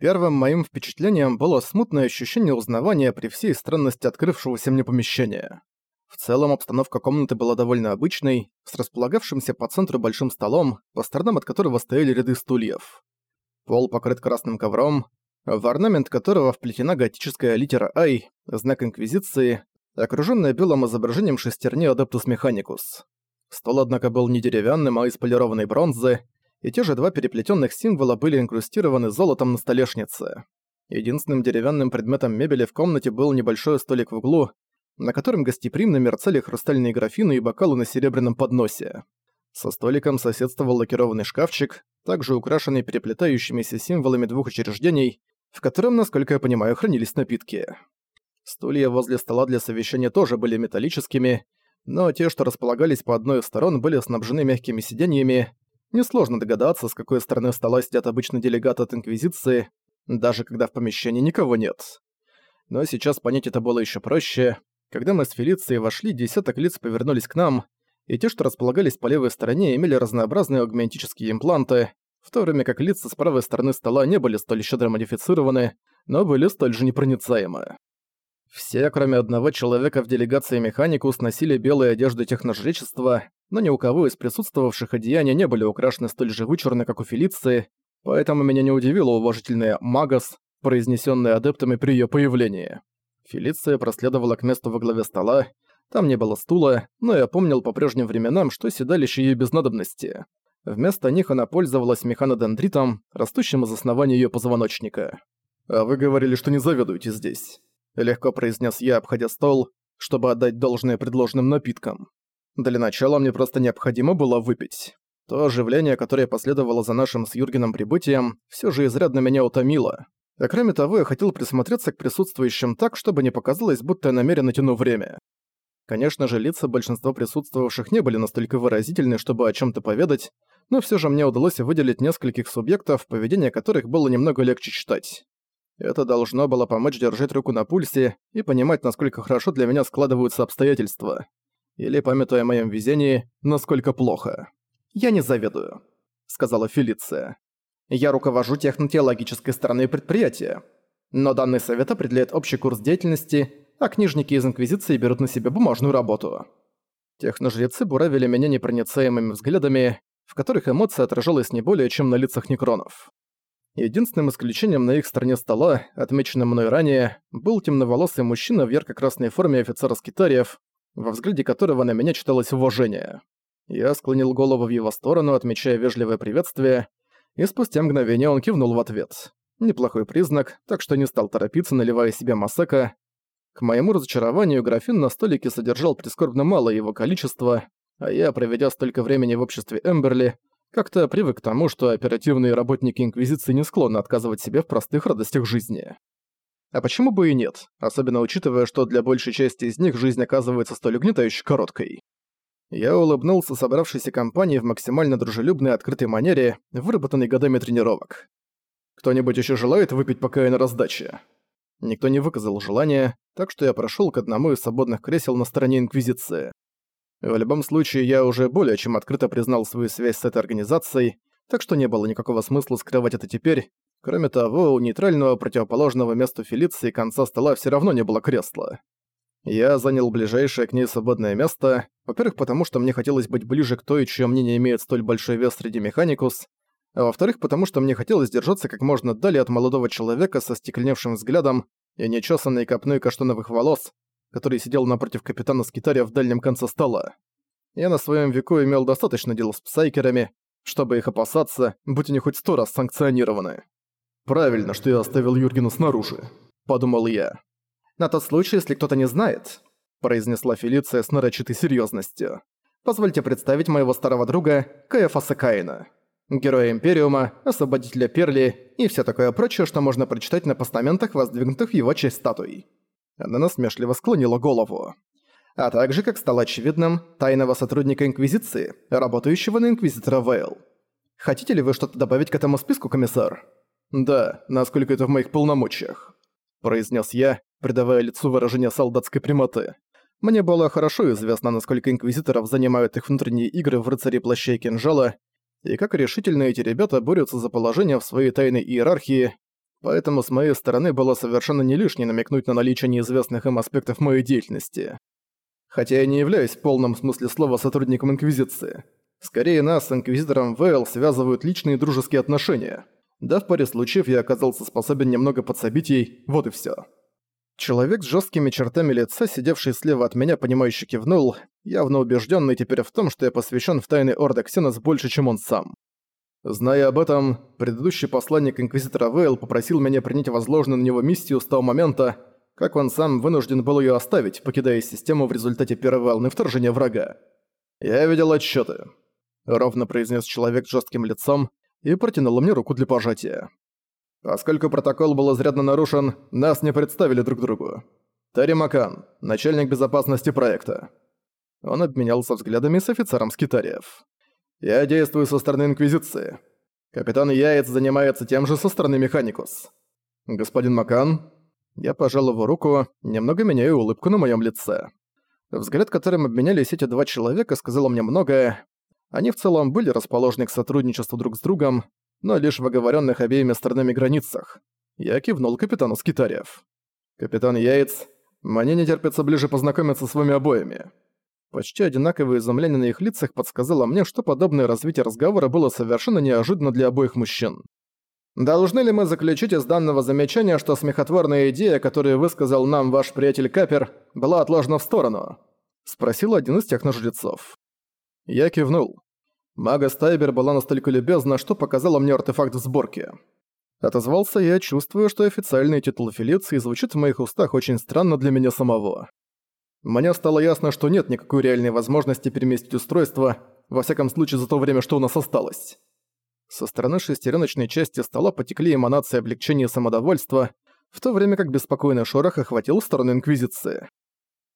Первым моим впечатлением было смутное ощущение узнавания при всей странности открывшегося мне помещения. В целом обстановка комнаты была довольно обычной, с располагавшимся по центру большим столом, по сторонам от которого стояли ряды стульев. Пол покрыт красным ковром, в орнамент которого вплетена готическая литера «Ай», знак Инквизиции, окружённая белым изображением шестерни Адептус Механикус. Стол, однако, был не деревянным, а из полированной бронзы, и те же два переплетенных символа были инкрустированы золотом на столешнице. Единственным деревянным предметом мебели в комнате был небольшой столик в углу, на котором гостеприимно мерцали хрустальные графины и бокалы на серебряном подносе. Со столиком соседствовал лакированный шкафчик, также украшенный переплетающимися символами двух учреждений, в котором, насколько я понимаю, хранились напитки. Стулья возле стола для совещания тоже были металлическими, но те, что располагались по одной из сторон, были снабжены мягкими сиденьями. Несложно догадаться, с какой стороны стола сидят обычно делегаты от Инквизиции, даже когда в помещении никого нет. Но сейчас понять это было еще проще. Когда мы с Фелицией вошли, десяток лиц повернулись к нам, и те, что располагались по левой стороне, имели разнообразные аугментические импланты, в то время как лица с правой стороны стола не были столь щедро модифицированы, но были столь же непроницаемы. Все, кроме одного человека в делегации Механикус, носили белые одежды техножречества, но ни у кого из присутствовавших одеяния не были украшены столь же вычурно, как у Фелиции, поэтому меня не удивило уважительное «магас», произнесенное адептами при ее появлении. Фелиция проследовала к месту во главе стола. Там не было стула, но я помнил по прежним временам, что седалище ей без надобности. Вместо них она пользовалась механодендритом, растущим из основания ее позвоночника. «А вы говорили, что не заведуете здесь», — легко произнес я, обходя стол, чтобы отдать должное предложенным напиткам. Для начала мне просто необходимо было выпить. То оживление, которое последовало за нашим с Юргеном прибытием, все же изрядно меня утомило. А кроме того, я хотел присмотреться к присутствующим так, чтобы не показалось, будто я намеренно тяну время. Конечно же, лица большинства присутствовавших не были настолько выразительны, чтобы о чем то поведать, но все же мне удалось выделить нескольких субъектов, поведение которых было немного легче читать. Это должно было помочь держать руку на пульсе и понимать, насколько хорошо для меня складываются обстоятельства. Или, памятуя о моем везении, насколько плохо. «Я не завидую», — сказала Фелиция. Я руковожу технотеологической стороной предприятия. Но данный совет определяет общий курс деятельности, а книжники из Инквизиции берут на себя бумажную работу. Техножрецы буравили меня непроницаемыми взглядами, в которых эмоция отражалась не более, чем на лицах некронов. Единственным исключением на их стороне стола, отмеченным мной ранее, был темноволосый мужчина в ярко-красной форме офицера скитариев, во взгляде которого на меня читалось уважение. Я склонил голову в его сторону, отмечая вежливое приветствие, и спустя мгновение он кивнул в ответ. Неплохой признак, так что не стал торопиться, наливая себе масека. К моему разочарованию, графин на столике содержал прискорбно мало его количества, а я, проведя столько времени в обществе Эмберли, как-то привык к тому, что оперативные работники Инквизиции не склонны отказывать себе в простых радостях жизни. А почему бы и нет, особенно учитывая, что для большей части из них жизнь оказывается столь угнетающе короткой. Я улыбнулся собравшейся компании в максимально дружелюбной открытой манере, выработанной годами тренировок. «Кто-нибудь еще желает выпить, пока я на раздаче?» Никто не выказал желания, так что я прошел к одному из свободных кресел на стороне Инквизиции. В любом случае, я уже более чем открыто признал свою связь с этой организацией, так что не было никакого смысла скрывать это теперь. Кроме того, у нейтрального противоположного месту Фелиции конца стола все равно не было кресла. Я занял ближайшее к ней свободное место, во-первых, потому что мне хотелось быть ближе к той, чье мнение имеет столь большой вес среди Механикус, а во-вторых, потому что мне хотелось держаться как можно далее от молодого человека со стекленевшим взглядом и нечесанной копной каштановых волос, который сидел напротив капитана Скитаря в дальнем конце стола. Я на своем веку имел достаточно дел с псайкерами, чтобы их опасаться, будь они хоть сто раз санкционированы. «Правильно, что я оставил Юргена снаружи», — подумал я. «На тот случай, если кто-то не знает», — произнесла Фелиция с нарочитой серьёзностью. «Позвольте представить моего старого друга Каэфаса Каина, героя Империума, освободителя Перли и всё такое прочее, что можно прочитать на постаментах, воздвигнутых в его честь статуй». Она насмешливо склонила голову. А также, как стало очевидным, тайного сотрудника Инквизиции, работающего на Инквизитора Вейл. Хотите ли вы что-то добавить к этому списку, комиссар? Да, насколько это в моих полномочиях, произнес я, придавая лицу выражение солдатской прямоты. Мне было хорошо известно, насколько инквизиторов занимают их внутренние игры в рыцаре плаща и кинжала, и как решительно эти ребята борются за положение в своей тайной иерархии, поэтому с моей стороны было совершенно не лишней намекнуть на наличие неизвестных им аспектов моей деятельности. Хотя я не являюсь в полном смысле слова сотрудником Инквизиции. Скорее нас с Инквизитором Вейл связывают личные дружеские отношения. Да в паре случаев я оказался способен немного подсобить ей, вот и всё. Человек с жесткими чертами лица, сидевший слева от меня, понимающе кивнул, явно убежденный теперь в том, что я посвящен в тайны Орда Ксенос больше, чем он сам. Зная об этом, предыдущий посланник Инквизитора Вейл попросил меня принять возложенную на него миссию с того момента, как он сам вынужден был ее оставить, покидая систему в результате первой волны вторжения врага. «Я видел отчеты, ровно произнес человек с жестким лицом и протянул мне руку для пожатия. Поскольку протокол был изрядно нарушен, нас не представили друг другу. Терри Макан, начальник безопасности проекта. Он обменялся взглядами с офицером Скитариев. Я действую со стороны Инквизиции. Капитан Яец занимается тем же со стороны Механикус. Господин Макан, я пожал его руку, немного меняя улыбку на моем лице. Взгляд, которым обменялись эти два человека, сказал мне многое. Они в целом были расположены к сотрудничеству друг с другом, но лишь в оговоренных обеими сторонами границах. Я кивнул капитану Скитариев. «Капитан Яйц, мне не терпится ближе познакомиться с вами обоими». Почти одинаковое изумление на их лицах подсказало мне, что подобное развитие разговора было совершенно неожиданно для обоих мужчин. «Должны ли мы заключить из данного замечания, что смехотворная идея, которую высказал нам ваш приятель Капер, была отложена в сторону?» – спросил один из техножрецов. Я кивнул. Мага Стайбер была настолько любезна, что показала мне артефакт в сборке. Отозвался я, чувствуя, что официальный титул Фелиции звучит в моих устах очень странно для меня самого. Мне стало ясно, что нет никакой реальной возможности переместить устройство, во всяком случае за то время, что у нас осталось. Со стороны шестереночной части стола потекли эманации облегчения и самодовольства, в то время как беспокойный шорох охватил сторону Инквизиции.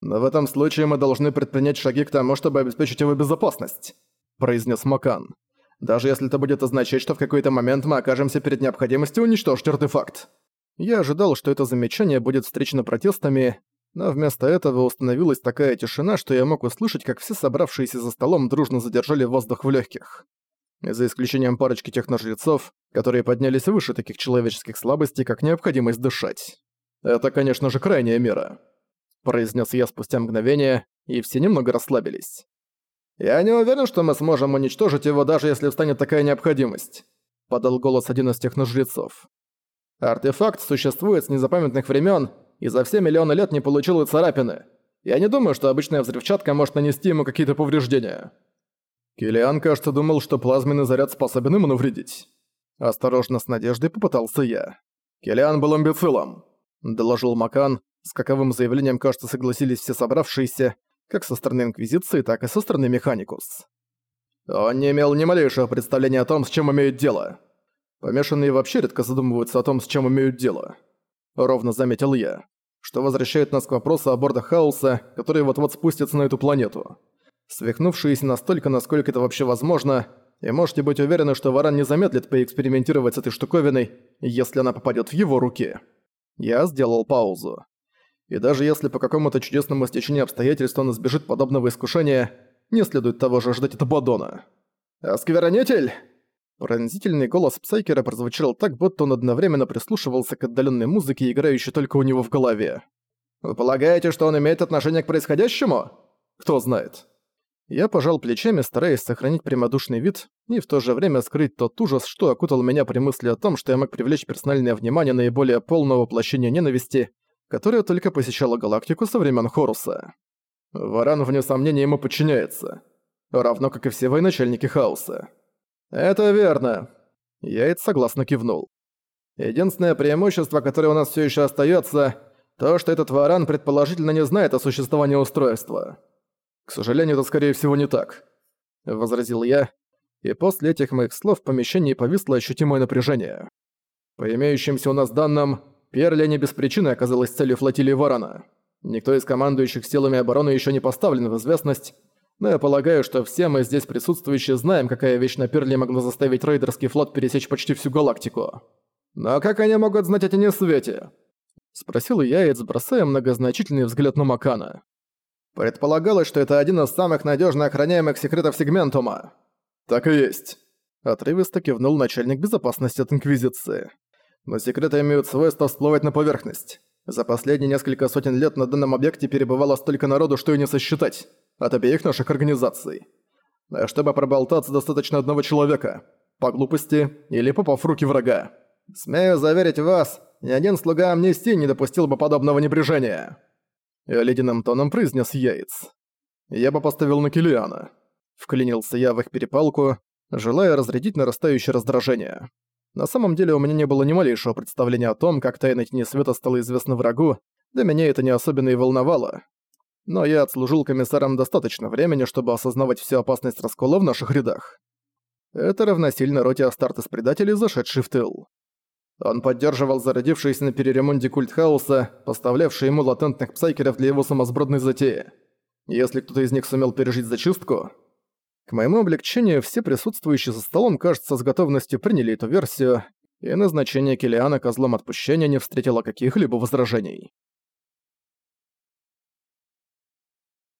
Но в этом случае мы должны предпринять шаги к тому, чтобы обеспечить его безопасность. – произнес Макан. «Даже если это будет означать, что в какой-то момент мы окажемся перед необходимостью уничтожить артефакт». Я ожидал, что это замечание будет встречено протестами, но вместо этого установилась такая тишина, что я мог услышать, как все собравшиеся за столом дружно задержали воздух в легких. За исключением парочки техножрецов, которые поднялись выше таких человеческих слабостей, как необходимость дышать. «Это, конечно же, крайняя мера», – произнес я спустя мгновение, и все немного расслабились. «Я не уверен, что мы сможем уничтожить его, даже если встанет такая необходимость», — подал голос один из техножрецов. «Артефакт существует с незапамятных времен и за все миллионы лет не получил и царапины. Я не думаю, что обычная взрывчатка может нанести ему какие-то повреждения». Килиан, кажется, думал, что плазменный заряд способен ему навредить. Осторожно, с надеждой попытался я. Килиан был амбицилом, доложил Макан, с каковым заявлением, кажется, согласились все собравшиеся, как со стороны Инквизиции, так и со стороны Механикус. Он не имел ни малейшего представления о том, с чем имеют дело. Помешанные вообще редко задумываются о том, с чем имеют дело. Ровно заметил я. Что возвращает нас к вопросу о бордах Хаоса, которые вот-вот спустятся на эту планету. Свихнувшиеся настолько, насколько это вообще возможно, и можете быть уверены, что Варан не замедлит поэкспериментировать с этой штуковиной, если она попадет в его руки. Я сделал паузу. И даже если по какому-то чудесному стечению обстоятельств он избежит подобного искушения, не следует того же ждать от Абадона. «Оскверонитель!» Пронзительный голос Псайкера прозвучал так, будто он одновременно прислушивался к отдаленной музыке, играющей только у него в голове. «Вы полагаете, что он имеет отношение к происходящему?» «Кто знает». Я пожал плечами, стараясь сохранить прямодушный вид и в то же время скрыть тот ужас, что окутал меня при мысли о том, что я мог привлечь персональное внимание наиболее полного воплощения ненависти – которая только посещала галактику со времен Хоруса. Варан, вне сомнения, ему подчиняется. Равно как и все военачальники Хаоса. «Это верно». Яйц согласно кивнул. «Единственное преимущество, которое у нас все еще остается, то, что этот Варан предположительно не знает о существовании устройства. К сожалению, это скорее всего не так», — возразил я, и после этих моих слов в помещении повисло ощутимое напряжение. По имеющимся у нас данным, Перля не без причины оказалась целью флотилии Варана. Никто из командующих силами обороны еще не поставлен в известность, но я полагаю, что все мы здесь присутствующие знаем, какая вещь на Перле могла заставить рейдерский флот пересечь почти всю галактику. Но как они могут знать о тени свете? Спросил Яец, бросая многозначительный взгляд на Макана. Предполагалось, что это один из самых надежно охраняемых секретов Сегментума. Так и есть. Отрывисто кивнул начальник безопасности от Инквизиции. Но секреты имеют свойство всплывать на поверхность. За последние несколько сотен лет на данном объекте перебывало столько народу, что и не сосчитать. От обеих наших организаций. А чтобы проболтаться, достаточно одного человека. По глупости или попав в руки врага. Смею заверить вас, ни один слуга амнистии не допустил бы подобного небрежения. Ледяным тоном произнес Яйц. Я бы поставил на Килиана. Вклинился я в их перепалку, желая разрядить нарастающее раздражение. На самом деле у меня не было ни малейшего представления о том, как тайна Тени Света стала известна врагу, да меня это не особенно и волновало. Но я отслужил комиссаром достаточно времени, чтобы осознавать всю опасность раскола в наших рядах. Это равносильно роте Астарт из предателей, зашедший в тыл. Он поддерживал зародившийся на переремонте культ хаоса, поставлявший ему латентных псайкеров для его самосбродной затеи. Если кто-то из них сумел пережить зачистку... К моему облегчению, все присутствующие за столом, кажется, с готовностью приняли эту версию, и назначение Килиана козлом отпущения не встретило каких-либо возражений.